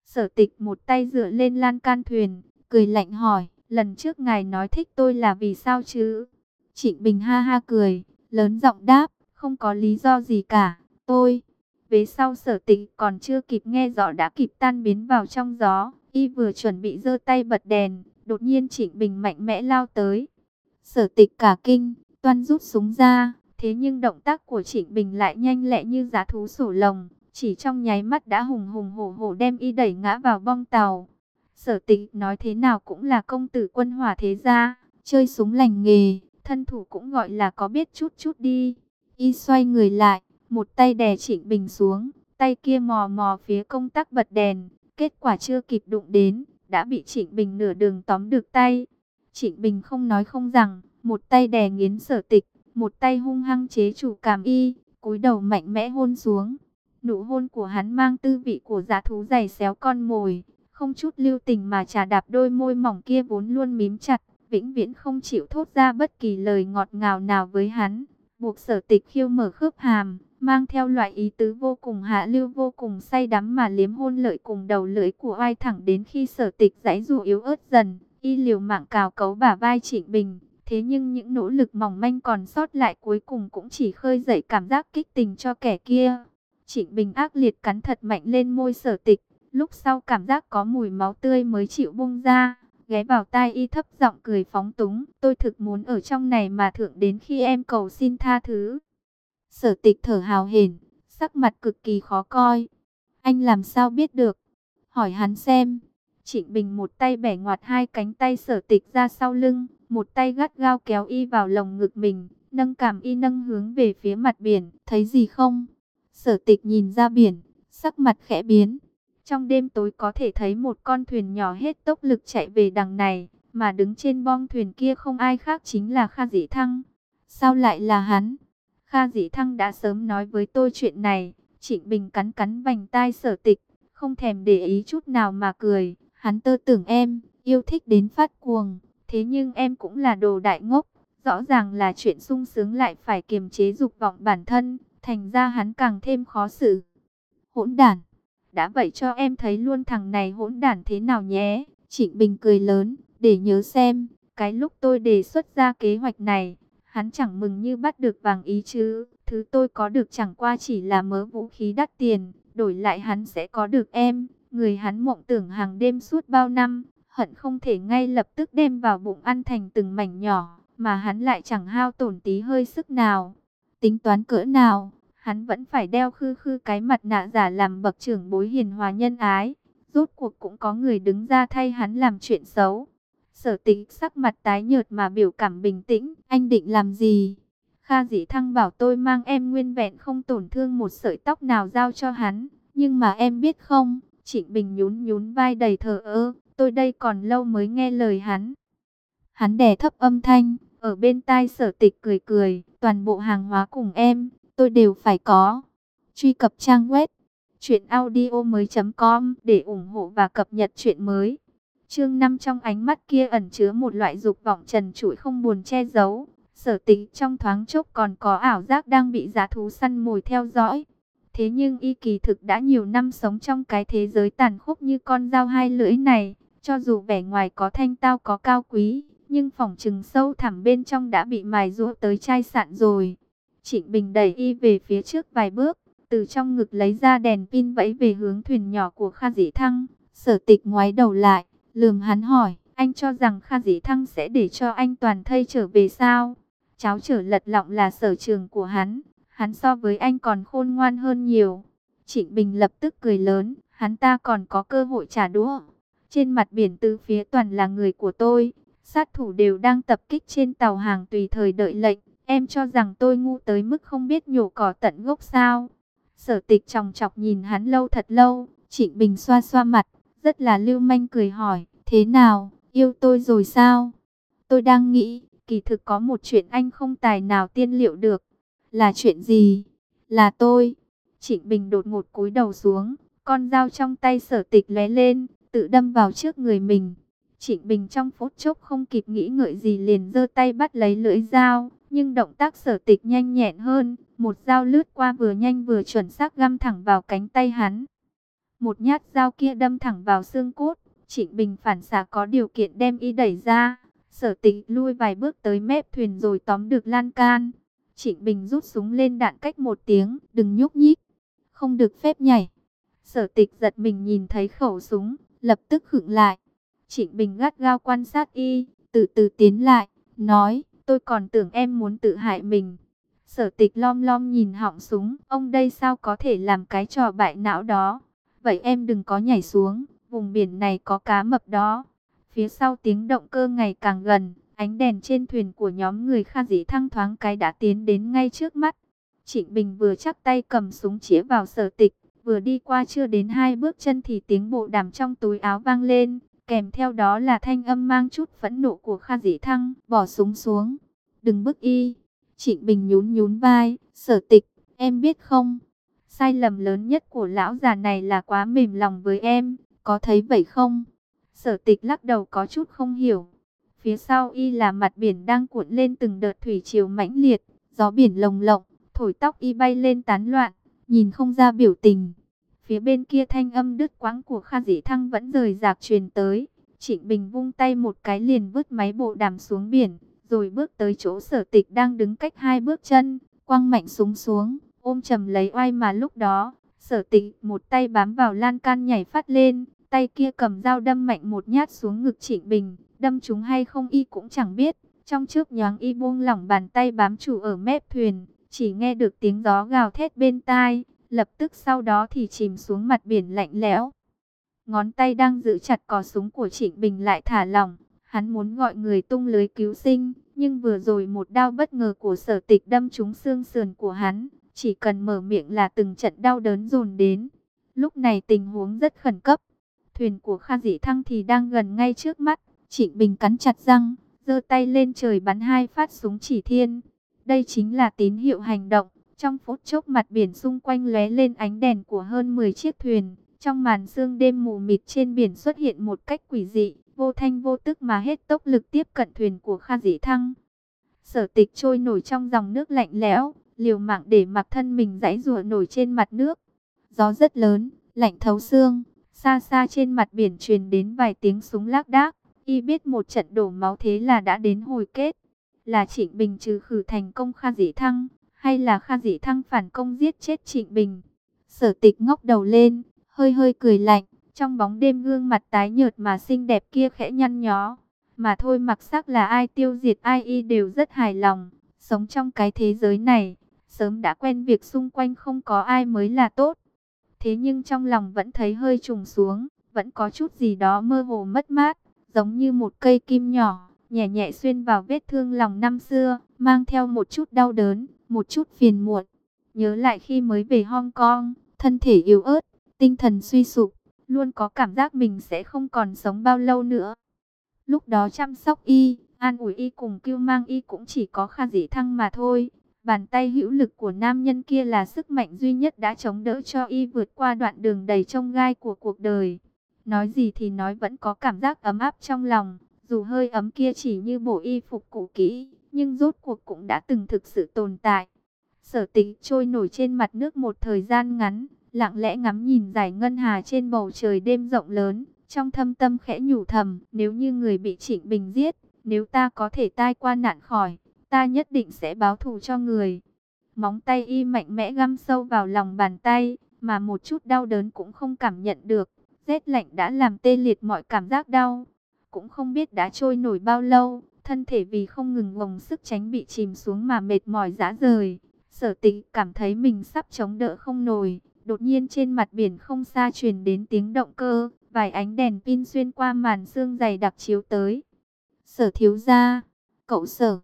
Sở tịch một tay dựa lên lan can thuyền, cười lạnh hỏi, lần trước ngài nói thích tôi là vì sao chứ? Trịnh Bình ha ha cười, lớn giọng đáp, không có lý do gì cả, tôi. Vế sau sở tịch còn chưa kịp nghe rõ đã kịp tan biến vào trong gió, y vừa chuẩn bị giơ tay bật đèn, Đột nhiên Trịnh Bình mạnh mẽ lao tới. Sở tịch cả kinh, toan rút súng ra. Thế nhưng động tác của Trịnh Bình lại nhanh lẹ như giá thú sổ lồng. Chỉ trong nháy mắt đã hùng hùng hổ hổ đem y đẩy ngã vào bong tàu. Sở tịch nói thế nào cũng là công tử quân hỏa thế gia. Chơi súng lành nghề, thân thủ cũng gọi là có biết chút chút đi. Y xoay người lại, một tay đè Trịnh Bình xuống, tay kia mò mò phía công tắc bật đèn. Kết quả chưa kịp đụng đến, đã bị Trịnh Bình nửa đường tóm được tay. Trịnh Bình không nói không rằng, một tay đè nghiến sở tịch, một tay hung hăng chế chủ cảm y, cúi đầu mạnh mẽ hôn xuống. Nụ hôn của hắn mang tư vị của giá thú dày xéo con mồi, không chút lưu tình mà trà đạp đôi môi mỏng kia vốn luôn mím chặt, vĩnh viễn không chịu thốt ra bất kỳ lời ngọt ngào nào với hắn. Buộc sở tịch khiêu mở khớp hàm, mang theo loại ý tứ vô cùng hạ lưu vô cùng say đắm mà liếm hôn lợi cùng đầu lưỡi của ai thẳng đến khi sở tịch giãy dụ yếu ớt dần, y liều mạng cào cấu bả vai Trịnh Bình. Thế nhưng những nỗ lực mỏng manh còn sót lại cuối cùng cũng chỉ khơi dậy cảm giác kích tình cho kẻ kia. Trịnh Bình ác liệt cắn thật mạnh lên môi sở tịch, lúc sau cảm giác có mùi máu tươi mới chịu bung ra, ghé vào tai y thấp giọng cười phóng túng, tôi thực muốn ở trong này mà thượng đến khi em cầu xin tha thứ. Sở tịch thở hào hển, sắc mặt cực kỳ khó coi. Anh làm sao biết được? Hỏi hắn xem. Trịnh Bình một tay bẻ ngoặt hai cánh tay sở tịch ra sau lưng, một tay gắt gao kéo y vào lồng ngực mình, nâng cảm y nâng hướng về phía mặt biển, thấy gì không? Sở tịch nhìn ra biển, sắc mặt khẽ biến. Trong đêm tối có thể thấy một con thuyền nhỏ hết tốc lực chạy về đằng này, mà đứng trên bong thuyền kia không ai khác chính là Kha Dĩ Thăng. Sao lại là hắn? Kha Dĩ Thăng đã sớm nói với tôi chuyện này. Trịnh Bình cắn cắn vành tai sở tịch, không thèm để ý chút nào mà cười. Hắn tơ tưởng em, yêu thích đến phát cuồng. Thế nhưng em cũng là đồ đại ngốc. Rõ ràng là chuyện sung sướng lại phải kiềm chế dục vọng bản thân. Thành ra hắn càng thêm khó xử. Hỗn đản. Đã vậy cho em thấy luôn thằng này hỗn đản thế nào nhé. Trịnh Bình cười lớn, để nhớ xem. Cái lúc tôi đề xuất ra kế hoạch này, hắn chẳng mừng như bắt được vàng ý chứ. Thứ tôi có được chẳng qua chỉ là mớ vũ khí đắt tiền, đổi lại hắn sẽ có được em. Người hắn mộng tưởng hàng đêm suốt bao năm, hận không thể ngay lập tức đem vào bụng ăn thành từng mảnh nhỏ, mà hắn lại chẳng hao tổn tí hơi sức nào. Tính toán cỡ nào, hắn vẫn phải đeo khư khư cái mặt nạ giả làm bậc trưởng bối hiền hòa nhân ái. Rốt cuộc cũng có người đứng ra thay hắn làm chuyện xấu. Sở tịch sắc mặt tái nhợt mà biểu cảm bình tĩnh. Anh định làm gì? Kha dĩ thăng bảo, tôi mang em nguyên vẹn không tổn thương một sợi tóc nào giao cho hắn. Nhưng mà em biết không? Trịnh Bình nhún nhún vai đầy thờ ơ. Tôi đây còn lâu mới nghe lời hắn. Hắn đè thấp âm thanh. Ở bên tai sở tịch cười cười. Toàn bộ hàng hóa cùng em. Tôi đều phải có. Truy cập trang web. truyệnaudiomoi.com để ủng hộ và cập nhật truyện mới. Chương 5 trong ánh mắt kia ẩn chứa một loại dục vọng trần trụi không buồn che giấu. Sở tính trong thoáng chốc còn có ảo giác đang bị giá thú săn mồi theo dõi. Thế nhưng y kỳ thực đã nhiều năm sống trong cái thế giới tàn khốc như con dao hai lưỡi này. Cho dù vẻ ngoài có thanh tao có cao quý, nhưng phòng trừng sâu thẳm bên trong đã bị mài rũa tới chai sạn rồi. Trịnh Bình đẩy y về phía trước vài bước, từ trong ngực lấy ra đèn pin vẫy về hướng thuyền nhỏ của Kha Dĩ Thăng. Sở tịch ngoái đầu lại, lườm hắn hỏi, anh cho rằng Kha Dĩ Thăng sẽ để cho anh toàn thây trở về sao? Cháu trở lật lọng là sở trường của hắn, hắn so với anh còn khôn ngoan hơn nhiều. Trịnh Bình lập tức cười lớn, hắn ta còn có cơ hội trả đũa. Trên mặt biển tứ phía toàn là người của tôi, sát thủ đều đang tập kích trên tàu hàng tùy thời đợi lệnh. Em cho rằng tôi ngu tới mức không biết nhổ cỏ tận gốc sao? Sở tịch tròng chọc nhìn hắn lâu thật lâu, Trịnh Bình xoa xoa mặt, rất là lưu manh cười hỏi, thế nào, yêu tôi rồi sao? Tôi đang nghĩ, kỳ thực có một chuyện anh không tài nào tiên liệu được. Là chuyện gì? Là tôi. Trịnh Bình đột ngột cúi đầu xuống, con dao trong tay sở tịch lóe lên, tự đâm vào trước người mình. Trịnh Bình trong phút chốc không kịp nghĩ ngợi gì liền giơ tay bắt lấy lưỡi dao, nhưng động tác sở tịch nhanh nhẹn hơn, một dao lướt qua vừa nhanh vừa chuẩn xác găm thẳng vào cánh tay hắn. Một nhát dao kia đâm thẳng vào xương cốt, Trịnh Bình phản xạ có điều kiện đem y đẩy ra. Sở tịch lui vài bước tới mép thuyền rồi tóm được lan can. Trịnh Bình rút súng lên đạn cách một tiếng, đừng nhúc nhích, không được phép nhảy. Sở tịch giật mình nhìn thấy khẩu súng, lập tức khựng lại. Trịnh Bình gắt gao quan sát y, từ từ tiến lại, nói, tôi còn tưởng em muốn tự hại mình. Sở tịch lom lom nhìn họng súng, ông đây sao có thể làm cái trò bại não đó. Vậy em đừng có nhảy xuống, vùng biển này có cá mập đó. Phía sau tiếng động cơ ngày càng gần, ánh đèn trên thuyền của nhóm người kha dĩ thăng thoáng cái đã tiến đến ngay trước mắt. Trịnh Bình vừa chắc tay cầm súng chĩa vào sở tịch, vừa đi qua chưa đến hai bước chân thì tiếng bộ đàm trong túi áo vang lên. Kèm theo đó là thanh âm mang chút phẫn nộ của Kha Dĩ Thăng, bỏ súng xuống. Đừng bức y. Trịnh Bình nhún nhún vai, sở tịch, Em biết không, sai lầm lớn nhất của lão già này là quá mềm lòng với em, có thấy vậy không? Sở tịch lắc đầu có chút không hiểu. Phía sau y là mặt biển đang cuộn lên từng đợt thủy triều mãnh liệt, gió biển lồng lộng, thổi tóc y bay lên tán loạn, nhìn không ra biểu tình. Phía bên kia thanh âm đứt quãng của Kha Dĩ Thăng vẫn rời rạc truyền tới. Trịnh Bình vung tay một cái liền vứt máy bộ đàm xuống biển, rồi bước tới chỗ sở tịch đang đứng cách hai bước chân, quăng mạnh súng xuống, ôm chầm lấy oai mà lúc đó, sở tịch một tay bám vào lan can nhảy phát lên, tay kia cầm dao đâm mạnh một nhát xuống ngực Trịnh Bình, đâm chúng hay không y cũng chẳng biết. Trong trước nhoáng y buông lỏng bàn tay bám chủ ở mép thuyền, chỉ nghe được tiếng gió gào thét bên tai, lập tức sau đó thì chìm xuống mặt biển lạnh lẽo. Ngón tay đang giữ chặt cò súng của Trịnh Bình lại thả lỏng, hắn muốn gọi người tung lưới cứu sinh, nhưng vừa rồi một đao bất ngờ của sở tịch đâm trúng xương sườn của hắn, chỉ cần mở miệng là từng trận đau đớn dồn đến. Lúc này tình huống rất khẩn cấp, thuyền của Kha Dĩ Thăng thì đang gần ngay trước mắt, Trịnh Bình cắn chặt răng, giơ tay lên trời bắn hai phát súng chỉ thiên. Đây chính là tín hiệu hành động. Trong phút chốc mặt biển xung quanh lóe lên ánh đèn của hơn 10 chiếc thuyền. Trong màn sương đêm mù mịt trên biển xuất hiện một cách quỷ dị, vô thanh vô tức mà hết tốc lực tiếp cận thuyền của Kha Dĩ Thăng. Sở tịch trôi nổi trong dòng nước lạnh lẽo, liều mạng để mặc thân mình giãy rùa nổi trên mặt nước. Gió rất lớn, lạnh thấu xương, xa xa trên mặt biển truyền đến vài tiếng súng lác đác. Y biết một trận đổ máu thế là đã đến hồi kết. Là Trịnh Bình trừ khử thành công Kha Dĩ Thăng, hay là Kha Dĩ Thăng phản công giết chết Trịnh Bình. Sở tịch ngóc đầu lên, hơi hơi cười lạnh, trong bóng đêm gương mặt tái nhợt mà xinh đẹp kia khẽ nhăn nhó. Mà thôi mặc sắc là ai tiêu diệt ai y đều rất hài lòng, sống trong cái thế giới này, sớm đã quen việc xung quanh không có ai mới là tốt. Thế nhưng trong lòng vẫn thấy hơi trùng xuống, vẫn có chút gì đó mơ hồ mất mát giống như một cây kim nhỏ, nhẹ nhẹ xuyên vào vết thương lòng năm xưa, mang theo một chút đau đớn, một chút phiền muộn. Nhớ lại khi mới về Hong Kong, thân thể yếu ớt, tinh thần suy sụp, luôn có cảm giác mình sẽ không còn sống bao lâu nữa. Lúc đó chăm sóc y, an ủi y cùng kêu mang y cũng chỉ có Kha Dĩ Thăng mà thôi. Bàn tay hữu lực của nam nhân kia là sức mạnh duy nhất đã chống đỡ cho y vượt qua đoạn đường đầy trông gai của cuộc đời. Nói gì thì nói vẫn có cảm giác ấm áp trong lòng, dù hơi ấm kia chỉ như bộ y phục cũ kỹ, nhưng rốt cuộc cũng đã từng thực sự tồn tại. Sở tịch trôi nổi trên mặt nước một thời gian ngắn, lặng lẽ ngắm nhìn giải ngân hà trên bầu trời đêm rộng lớn, trong thâm tâm khẽ nhủ thầm, nếu như người bị Trịnh Bình giết, nếu ta có thể tai qua nạn khỏi, ta nhất định sẽ báo thù cho người. Móng tay y mạnh mẽ găm sâu vào lòng bàn tay, mà một chút đau đớn cũng không cảm nhận được. Rét lạnh đã làm tê liệt mọi cảm giác đau. Cũng không biết đã trôi nổi bao lâu, thân thể vì không ngừng gồng sức tránh bị chìm xuống mà mệt mỏi dã rời. Sở tịch cảm thấy mình sắp chống đỡ không nổi. Đột nhiên trên mặt biển không xa truyền đến tiếng động cơ, vài ánh đèn pin xuyên qua màn sương dày đặc chiếu tới. Sở thiếu gia, cậu sở,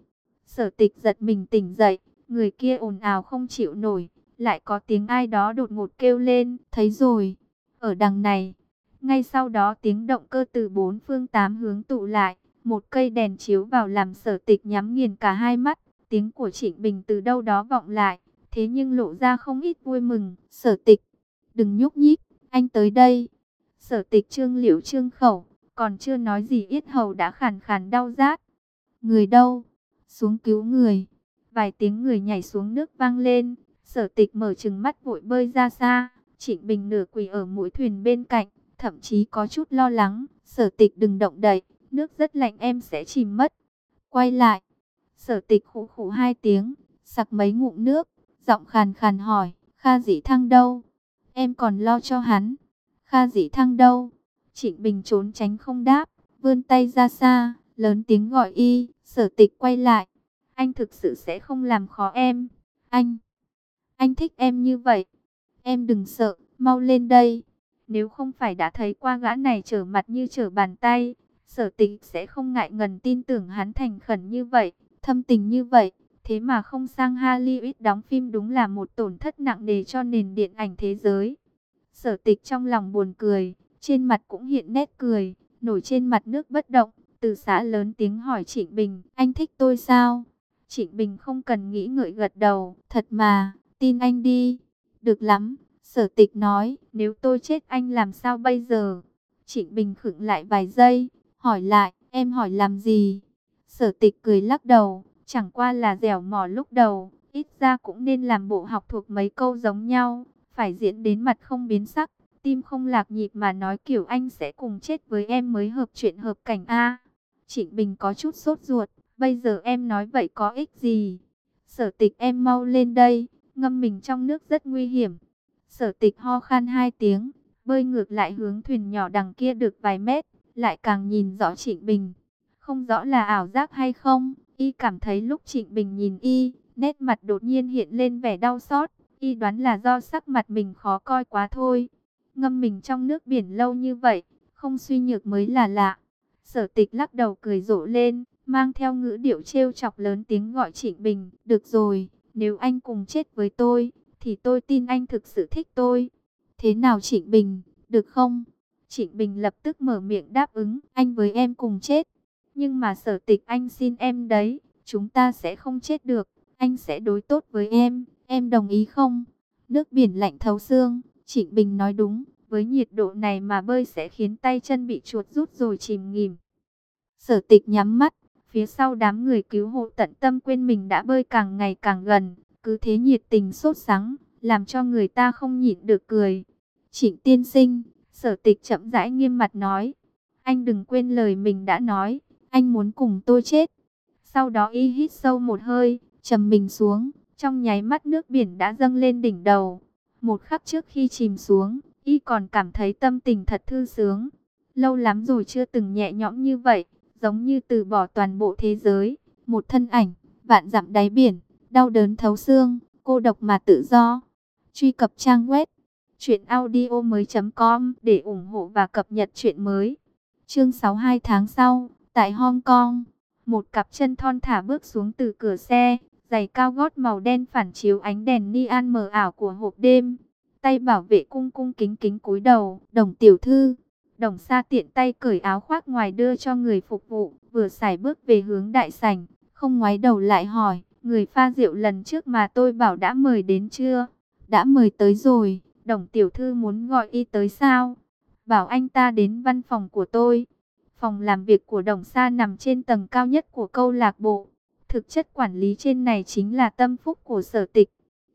sở tịch giật mình tỉnh dậy, người kia ồn ào không chịu nổi, lại có tiếng ai đó đột ngột kêu lên, thấy rồi, ở đằng này, ngay sau đó tiếng động cơ từ bốn phương tám hướng tụ lại, một cây đèn chiếu vào làm sở tịch nhắm nghiền cả hai mắt, tiếng của Trịnh Bình từ đâu đó vọng lại, thế nhưng lộ ra không ít vui mừng, sở tịch, đừng nhúc nhích, anh tới đây. Sở tịch trương liễu trương khẩu, còn chưa nói gì yết hầu đã khàn khàn đau rát. Người đâu? Xuống cứu người. Vài tiếng người nhảy xuống nước vang lên, sở tịch mở trừng mắt vội bơi ra xa, Trịnh Bình nửa quỳ ở mũi thuyền bên cạnh, thậm chí có chút lo lắng, sở tịch đừng động đậy, nước rất lạnh em sẽ chìm mất. Quay lại, sở tịch khủ khủ hai tiếng, sặc mấy ngụm nước, giọng khàn khàn hỏi, Kha dĩ thăng đâu? Em còn lo cho hắn. Kha dĩ thăng đâu? Trịnh Bình trốn tránh không đáp, vươn tay ra xa, lớn tiếng gọi y, sở tịch quay lại. Anh thực sự sẽ không làm khó em. Anh, anh thích em như vậy. Em đừng sợ, mau lên đây. Nếu không phải đã thấy qua gã này trở mặt như trở bàn tay, sở tịch sẽ không ngại ngần tin tưởng hắn thành khẩn như vậy, thâm tình như vậy. Thế mà không sang Hollywood đóng phim đúng là một tổn thất nặng nề cho nền điện ảnh thế giới. Sở tịch trong lòng buồn cười, trên mặt cũng hiện nét cười, nổi trên mặt nước bất động. Từ xã lớn tiếng hỏi Trịnh Bình, anh thích tôi sao? Trịnh Bình không cần nghĩ ngợi gật đầu, thật mà, tin anh đi. Được lắm, sở tịch nói, nếu tôi chết anh làm sao bây giờ? Trịnh Bình khựng lại vài giây, hỏi lại, em hỏi làm gì? Sở tịch cười lắc đầu, chẳng qua là dẻo mỏ lúc đầu, ít ra cũng nên làm bộ học thuộc mấy câu giống nhau, phải diễn đến mặt không biến sắc, tim không lạc nhịp mà nói kiểu anh sẽ cùng chết với em mới hợp chuyện hợp cảnh A. Trịnh Bình có chút sốt ruột, bây giờ em nói vậy có ích gì? Sở tịch em mau lên đây, ngâm mình trong nước rất nguy hiểm. Sở tịch ho khan hai tiếng, bơi ngược lại hướng thuyền nhỏ đằng kia được vài mét, lại càng nhìn rõ Trịnh Bình. Không rõ là ảo giác hay không, y cảm thấy lúc Trịnh Bình nhìn y, nét mặt đột nhiên hiện lên vẻ đau xót, y đoán là do sắc mặt mình khó coi quá thôi. Ngâm mình trong nước biển lâu như vậy, không suy nhược mới là lạ. Sở tịch lắc đầu cười rộ lên, mang theo ngữ điệu trêu chọc lớn tiếng gọi Trịnh Bình. Được rồi, nếu anh cùng chết với tôi, thì tôi tin anh thực sự thích tôi. Thế nào Trịnh Bình, được không? Trịnh Bình lập tức mở miệng đáp ứng, anh với em cùng chết. Nhưng mà sở tịch anh xin em đấy, chúng ta sẽ không chết được, anh sẽ đối tốt với em, em đồng ý không? Nước biển lạnh thấu xương, Trịnh Bình nói đúng, với nhiệt độ này mà bơi sẽ khiến tay chân bị chuột rút rồi chìm nghỉm. Sở tịch nhắm mắt, phía sau đám người cứu hộ tận tâm quên mình đã bơi càng ngày càng gần, cứ thế nhiệt tình sốt sắng, làm cho người ta không nhịn được cười. Trịnh tiên sinh, sở tịch chậm rãi nghiêm mặt nói, anh đừng quên lời mình đã nói, anh muốn cùng tôi chết. Sau đó y hít sâu một hơi, trầm mình xuống, trong nháy mắt nước biển đã dâng lên đỉnh đầu. Một khắc trước khi chìm xuống, y còn cảm thấy tâm tình thật thư sướng. Lâu lắm rồi chưa từng nhẹ nhõm như vậy, giống như từ bỏ toàn bộ thế giới. Một thân ảnh, vạn dặm đáy biển, đau đớn thấu xương, cô độc mà tự do. Truy cập trang web truyệnaudiomoi.com để ủng hộ và cập nhật truyện mới. Chương 62 tháng sau, tại Hong Kong, một cặp chân thon thả bước xuống từ cửa xe, giày cao gót màu đen phản chiếu ánh đèn neon mờ ảo của hộp đêm. Tay bảo vệ cung cung kính kính cúi đầu, "Đồng tiểu thư." Đồng Sa tiện tay cởi áo khoác ngoài đưa cho người phục vụ, vừa xài bước về hướng đại sảnh, không ngoái đầu lại hỏi, "Người pha rượu lần trước mà tôi bảo đã mời đến chưa?" "Đã mời tới rồi." Đồng tiểu thư muốn gọi y tới sao? Bảo anh ta đến văn phòng của tôi. Phòng làm việc của Đồng Sa nằm trên tầng cao nhất của câu lạc bộ. Thực chất quản lý trên này chính là tâm phúc của sở tịch.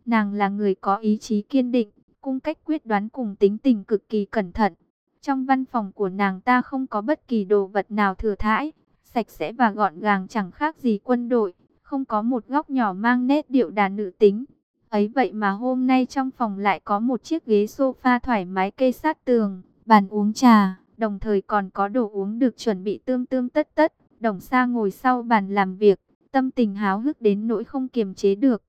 Nàng là người có ý chí kiên định, cung cách quyết đoán cùng tính tình cực kỳ cẩn thận. Trong văn phòng của nàng ta không có bất kỳ đồ vật nào thừa thãi, sạch sẽ và gọn gàng chẳng khác gì quân đội, không có một góc nhỏ mang nét điệu đà nữ tính. Ấy vậy mà hôm nay trong phòng lại có một chiếc ghế sofa thoải mái kê sát tường, bàn uống trà, đồng thời còn có đồ uống được chuẩn bị tươm tươm tất tất. Đồng Sa ngồi sau bàn làm việc, tâm tình háo hức đến nỗi không kiềm chế được.